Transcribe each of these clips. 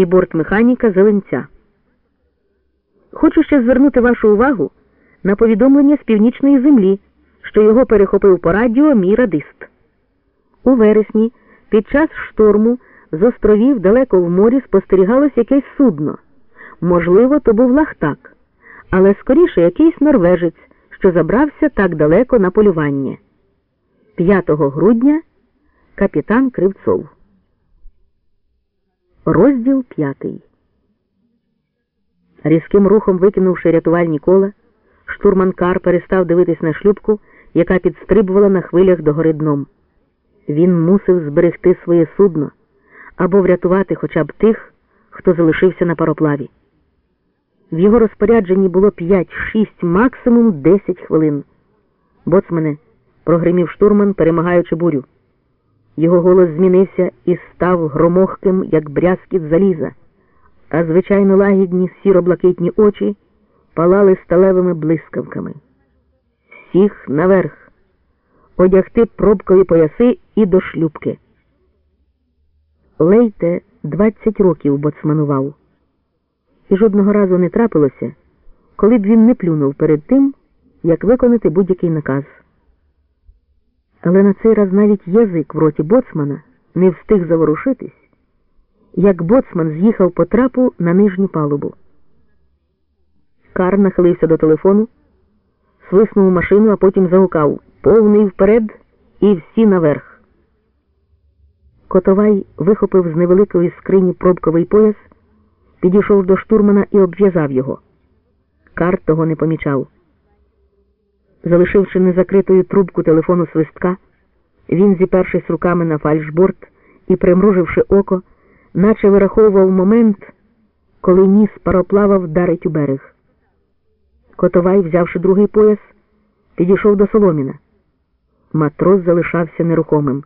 і бортмеханіка Зеленця. Хочу ще звернути вашу увагу на повідомлення з північної землі, що його перехопив по радіо мій радист. У вересні під час шторму з островів далеко в морі спостерігалось якесь судно. Можливо, то був лахтак, але скоріше якийсь норвежець, що забрався так далеко на полювання. 5 грудня капітан Кривцов. Розділ п'ятий. Різким рухом викинувши рятувальні кола, штурман Кар перестав дивитись на шлюпку, яка підстрибувала на хвилях до гори дном. Він мусив зберегти своє судно або врятувати хоча б тих, хто залишився на пароплаві. В його розпорядженні було 5-6, максимум 10 хвилин. Боцмане, прогримів штурман, перемагаючи бурю. Його голос змінився і став громохким, як брязкіт заліза, а звичайно лагідні сіро-блакитні очі палали сталевими блискавками. Всіх наверх, одягти пробкові пояси і до шлюбки. Лейте 20 років боцманував. І жодного разу не трапилося, коли б він не плюнув перед тим, як виконати будь-який наказ. Але на цей раз навіть язик в роті боцмана не встиг заворушитись, як боцман з'їхав по трапу на нижню палубу. Кар нахилився до телефону, свиснув машину, а потім загукав повний вперед і всі наверх. Котовай вихопив з невеликої скрині пробковий пояс, підійшов до штурмана і обв'язав його. Кар того не помічав. Залишивши незакритою трубку телефону свистка, він, зіпершись руками на фальшборд і примруживши око, наче вираховував момент, коли ніс пароплава вдарить у берег. Котовай, взявши другий пояс, підійшов до Соломіна. Матрос залишався нерухомим.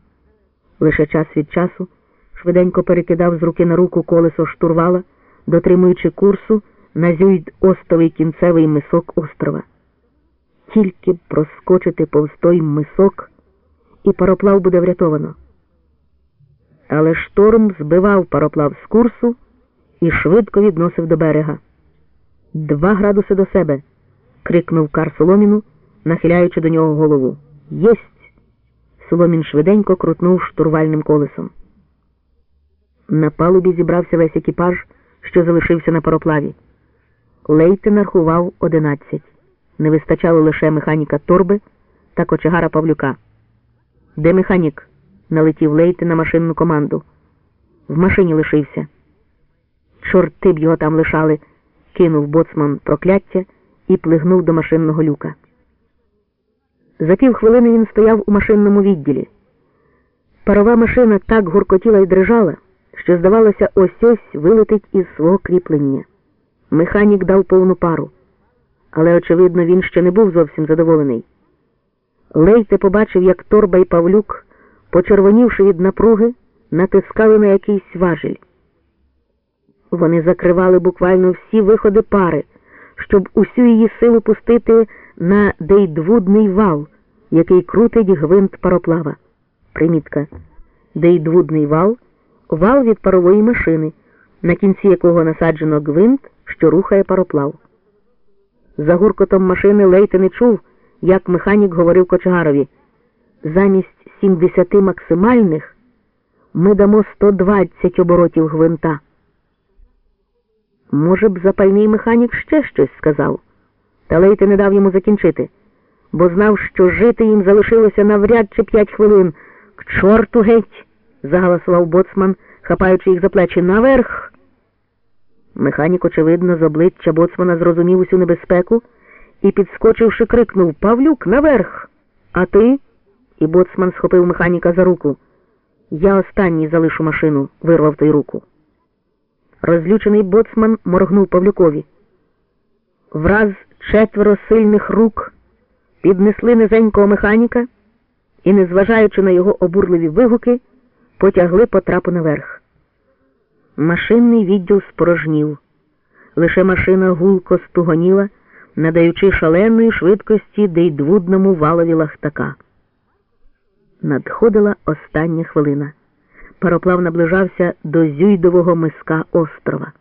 Лише час від часу швиденько перекидав з руки на руку колесо штурвала, дотримуючи курсу на зюйд остовий кінцевий мисок острова тільки б проскочити повз той мисок, і пароплав буде врятовано. Але шторм збивав пароплав з курсу і швидко відносив до берега. Два градуси до себе. крикнув Кар Соломіну, нахиляючи до нього голову. Єсть. Соломін швиденько крутнув штурвальним колесом. На палубі зібрався весь екіпаж, що залишився на пароплаві. Лейте нарахував одинадцять. Не вистачало лише механіка торби та кочегара Павлюка. Де механік? налетів лейти на машинну команду. В машині лишився. Чорти б його там лишали, кинув боцман прокляття і плигнув до машинного люка. За півхвилини він стояв у машинному відділі. Парова машина так гуркотіла і дрижала, що, здавалося, ось ось вилетить із свого кріплення. Механік дав повну пару але, очевидно, він ще не був зовсім задоволений. Лейте побачив, як торба і Павлюк, почервонівши від напруги, натискали на якийсь важіль. Вони закривали буквально всі виходи пари, щоб усю її силу пустити на дейдвудний вал, який крутить гвинт пароплава. Примітка. Дейдвудний вал вал від парової машини, на кінці якого насаджено гвинт, що рухає пароплав. За гуркотом машини Лейте не чув, як механік говорив Кочегарові. Замість 70 максимальних ми дамо 120 оборотів гвинта. Може б, запальний механік ще щось сказав, та Лейте не дав йому закінчити, бо знав, що жити їм залишилося навряд чи п'ять хвилин. К чорту геть. загаласував боцман, хапаючи їх за плечі наверх. Механік, очевидно, з обличчя боцмана зрозумів усю небезпеку і, підскочивши, крикнув Павлюк наверх. А ти? І боцман схопив механіка за руку. Я останній залишу машину, вирвав той руку. Розлючений боцман моргнув Павлюкові. Враз четверо сильних рук піднесли низенького механіка і, незважаючи на його обурливі вигуки, потягли по трапу наверх. Машинний відділ спорожнів. Лише машина гулко стугоніла, надаючи шаленої швидкості дейдвудному валові лахтака. Надходила остання хвилина. Пароплав наближався до Зюйдового миска острова.